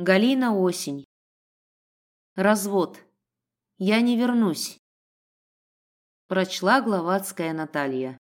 Галина Осень. Развод. Я не вернусь. Прочла Гловацкая Наталья.